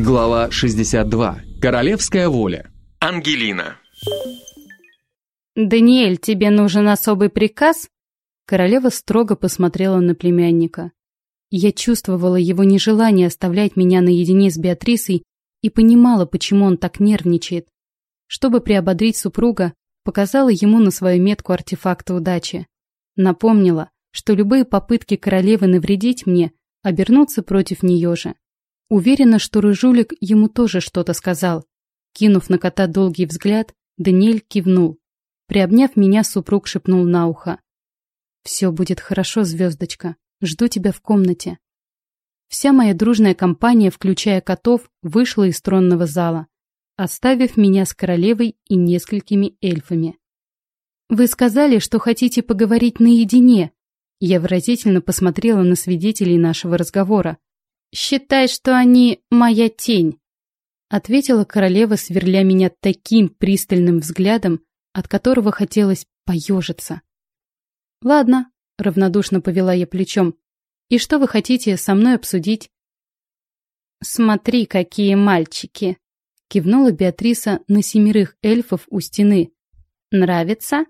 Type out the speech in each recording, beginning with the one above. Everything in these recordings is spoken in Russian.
Глава 62. Королевская воля. Ангелина. «Даниэль, тебе нужен особый приказ?» Королева строго посмотрела на племянника. Я чувствовала его нежелание оставлять меня наедине с Беатрисой и понимала, почему он так нервничает. Чтобы приободрить супруга, показала ему на свою метку артефакта удачи. Напомнила, что любые попытки королевы навредить мне обернутся против нее же. Уверена, что Рыжулик ему тоже что-то сказал. Кинув на кота долгий взгляд, Даниэль кивнул. Приобняв меня, супруг шепнул на ухо. «Все будет хорошо, звездочка. Жду тебя в комнате». Вся моя дружная компания, включая котов, вышла из тронного зала, оставив меня с королевой и несколькими эльфами. «Вы сказали, что хотите поговорить наедине», я выразительно посмотрела на свидетелей нашего разговора. «Считай, что они моя тень», — ответила королева, сверля меня таким пристальным взглядом, от которого хотелось поежиться. «Ладно», — равнодушно повела я плечом. «И что вы хотите со мной обсудить?» «Смотри, какие мальчики!» — кивнула Беатриса на семерых эльфов у стены. «Нравится?»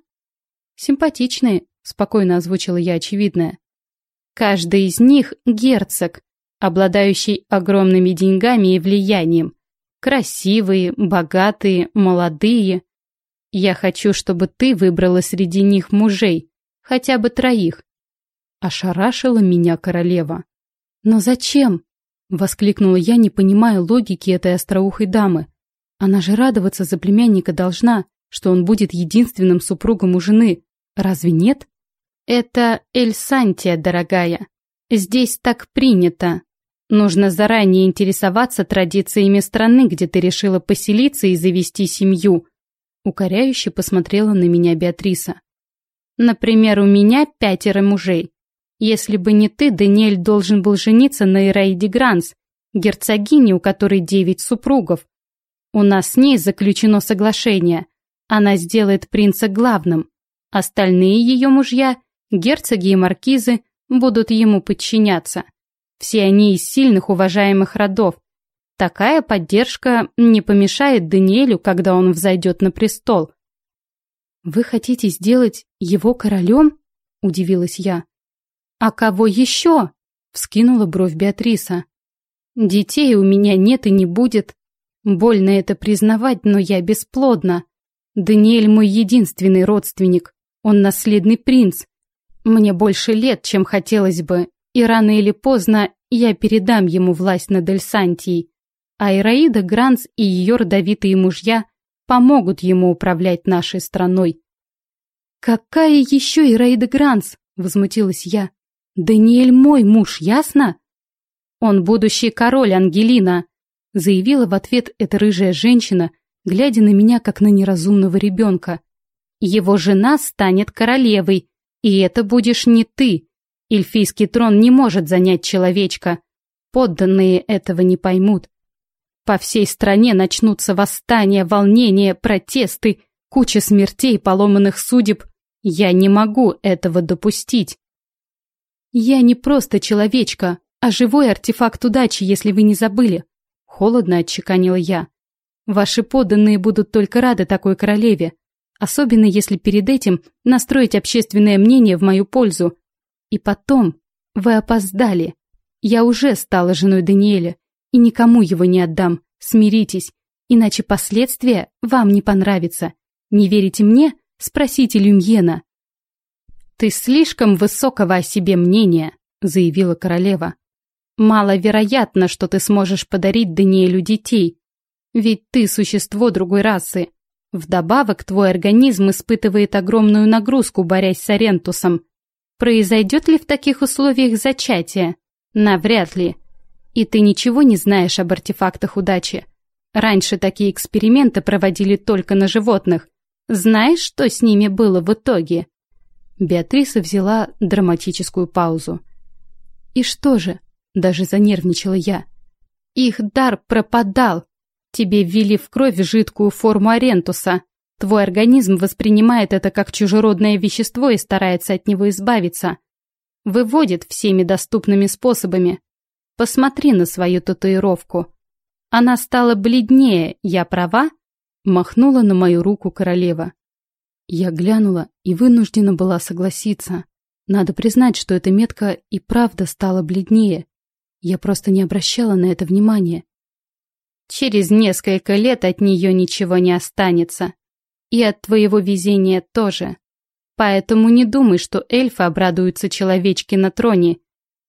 «Симпатичные», — спокойно озвучила я очевидное. «Каждый из них — герцог, обладающий огромными деньгами и влиянием. Красивые, богатые, молодые. Я хочу, чтобы ты выбрала среди них мужей, хотя бы троих. Ошарашила меня королева. Но зачем? Воскликнула я, не понимая логики этой остроухой дамы. Она же радоваться за племянника должна, что он будет единственным супругом у жены. Разве нет? Это Эльсантия, дорогая. Здесь так принято. Нужно заранее интересоваться традициями страны, где ты решила поселиться и завести семью. Укоряюще посмотрела на меня Беатриса. Например, у меня пятеро мужей. Если бы не ты, Даниэль должен был жениться на Ираиде Гранс, герцогине, у которой девять супругов. У нас с ней заключено соглашение. Она сделает принца главным. Остальные ее мужья, герцоги и маркизы, будут ему подчиняться. Все они из сильных уважаемых родов. Такая поддержка не помешает Даниэлю, когда он взойдет на престол. «Вы хотите сделать его королем?» – удивилась я. «А кого еще?» – вскинула бровь Беатриса. «Детей у меня нет и не будет. Больно это признавать, но я бесплодна. Даниэль мой единственный родственник. Он наследный принц. Мне больше лет, чем хотелось бы, и рано или поздно я передам ему власть над Эльсантией, а Ираида Гранц и ее родовитые мужья помогут ему управлять нашей страной. «Какая еще Ираида Гранц?» — возмутилась я. «Даниэль мой муж, ясно?» «Он будущий король Ангелина», — заявила в ответ эта рыжая женщина, глядя на меня, как на неразумного ребенка. «Его жена станет королевой, и это будешь не ты, Эльфийский трон не может занять человечка. Подданные этого не поймут. По всей стране начнутся восстания, волнения, протесты, куча смертей, поломанных судеб. Я не могу этого допустить. Я не просто человечка, а живой артефакт удачи, если вы не забыли. Холодно отчеканила я. Ваши подданные будут только рады такой королеве, особенно если перед этим настроить общественное мнение в мою пользу. И потом, вы опоздали. Я уже стала женой Даниэля и никому его не отдам. Смиритесь, иначе последствия вам не понравятся. Не верите мне? Спросите Люмьена. Ты слишком высокого о себе мнения, заявила королева. Маловероятно, что ты сможешь подарить Даниэлю детей, ведь ты существо другой расы. Вдобавок, твой организм испытывает огромную нагрузку, борясь с Арентусом. Произойдет ли в таких условиях зачатие? Навряд ли. И ты ничего не знаешь об артефактах удачи. Раньше такие эксперименты проводили только на животных. Знаешь, что с ними было в итоге? Беатриса взяла драматическую паузу. И что же? Даже занервничала я. Их дар пропадал. Тебе ввели в кровь жидкую форму Арентуса. Твой организм воспринимает это как чужеродное вещество и старается от него избавиться. Выводит всеми доступными способами. Посмотри на свою татуировку. Она стала бледнее, я права?» Махнула на мою руку королева. Я глянула и вынуждена была согласиться. Надо признать, что эта метка и правда стала бледнее. Я просто не обращала на это внимания. Через несколько лет от нее ничего не останется. И от твоего везения тоже. Поэтому не думай, что эльфы обрадуются человечке на троне.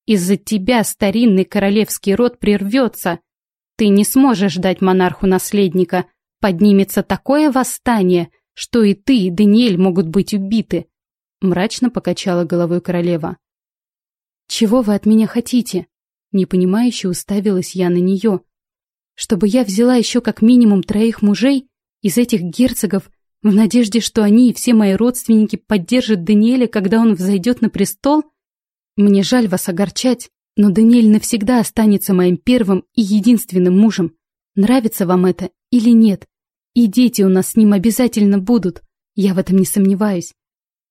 Из-за тебя старинный королевский род прервется. Ты не сможешь дать монарху наследника. Поднимется такое восстание, что и ты, и Даниэль могут быть убиты. Мрачно покачала головой королева. «Чего вы от меня хотите?» Непонимающе уставилась я на нее. «Чтобы я взяла еще как минимум троих мужей из этих герцогов в надежде, что они и все мои родственники поддержат Даниэля, когда он взойдет на престол? Мне жаль вас огорчать, но Даниэль навсегда останется моим первым и единственным мужем. Нравится вам это или нет? И дети у нас с ним обязательно будут, я в этом не сомневаюсь.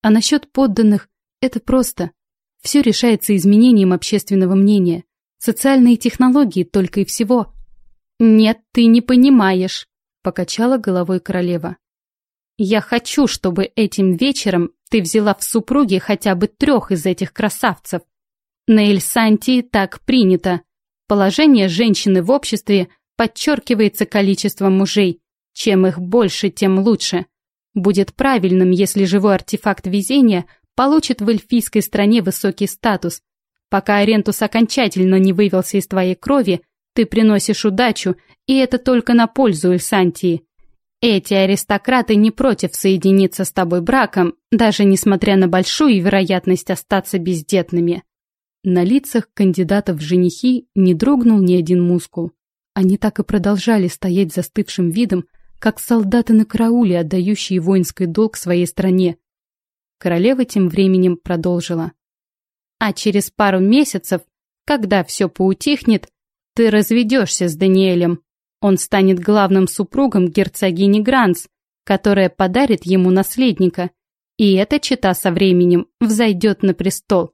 А насчет подданных – это просто. Все решается изменением общественного мнения. Социальные технологии только и всего. «Нет, ты не понимаешь», – покачала головой королева. «Я хочу, чтобы этим вечером ты взяла в супруги хотя бы трех из этих красавцев. На Эльсантии так принято. Положение женщины в обществе подчеркивается количеством мужей. Чем их больше, тем лучше. Будет правильным, если живой артефакт везения получит в эльфийской стране высокий статус. Пока Арентус окончательно не вывелся из твоей крови, ты приносишь удачу, и это только на пользу Эльсантии. Эти аристократы не против соединиться с тобой браком, даже несмотря на большую вероятность остаться бездетными. На лицах кандидатов в женихи не дрогнул ни один мускул. Они так и продолжали стоять застывшим видом, как солдаты на карауле, отдающие воинский долг своей стране. Королева тем временем продолжила. А через пару месяцев, когда все поутихнет, ты разведешься с Даниэлем. Он станет главным супругом герцогини Гранс, которая подарит ему наследника, и эта чита со временем взойдет на престол.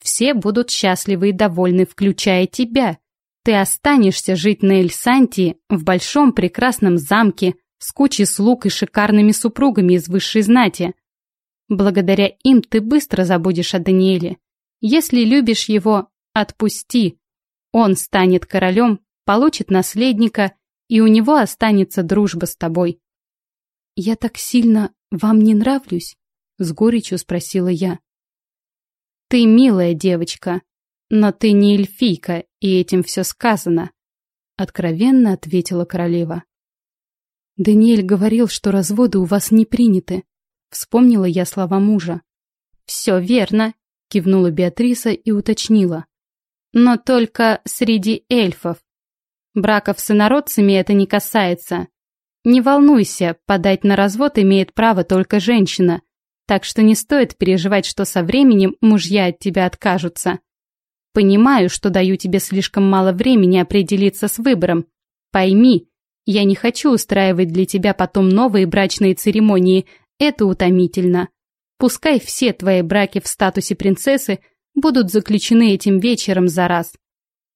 Все будут счастливы и довольны, включая тебя. Ты останешься жить на Эльсантии в большом прекрасном замке с кучей слуг и шикарными супругами из высшей знати. Благодаря им ты быстро забудешь о Даниэле. Если любишь его, отпусти. Он станет королем, получит наследника, и у него останется дружба с тобой. «Я так сильно вам не нравлюсь?» — с горечью спросила я. «Ты милая девочка, но ты не эльфийка, и этим все сказано», — откровенно ответила королева. «Даниэль говорил, что разводы у вас не приняты», — вспомнила я слова мужа. «Все верно», — кивнула Беатриса и уточнила. «Но только среди эльфов. Браков с инородцами это не касается. Не волнуйся, подать на развод имеет право только женщина, так что не стоит переживать, что со временем мужья от тебя откажутся. Понимаю, что даю тебе слишком мало времени определиться с выбором. Пойми, я не хочу устраивать для тебя потом новые брачные церемонии, это утомительно. Пускай все твои браки в статусе принцессы будут заключены этим вечером за раз.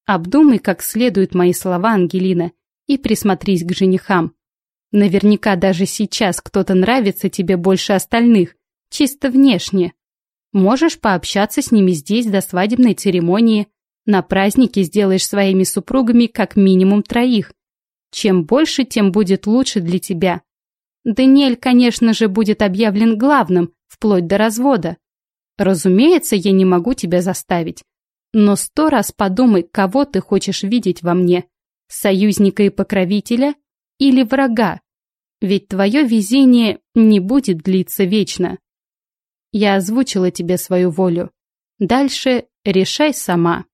Обдумай как следует мои слова, Ангелина, и присмотрись к женихам. Наверняка даже сейчас кто-то нравится тебе больше остальных, чисто внешне. Можешь пообщаться с ними здесь до свадебной церемонии. На празднике сделаешь своими супругами как минимум троих. Чем больше, тем будет лучше для тебя. Даниэль, конечно же, будет объявлен главным, вплоть до развода. Разумеется, я не могу тебя заставить. Но сто раз подумай, кого ты хочешь видеть во мне. Союзника и покровителя или врага? Ведь твое везение не будет длиться вечно. Я озвучила тебе свою волю. Дальше решай сама.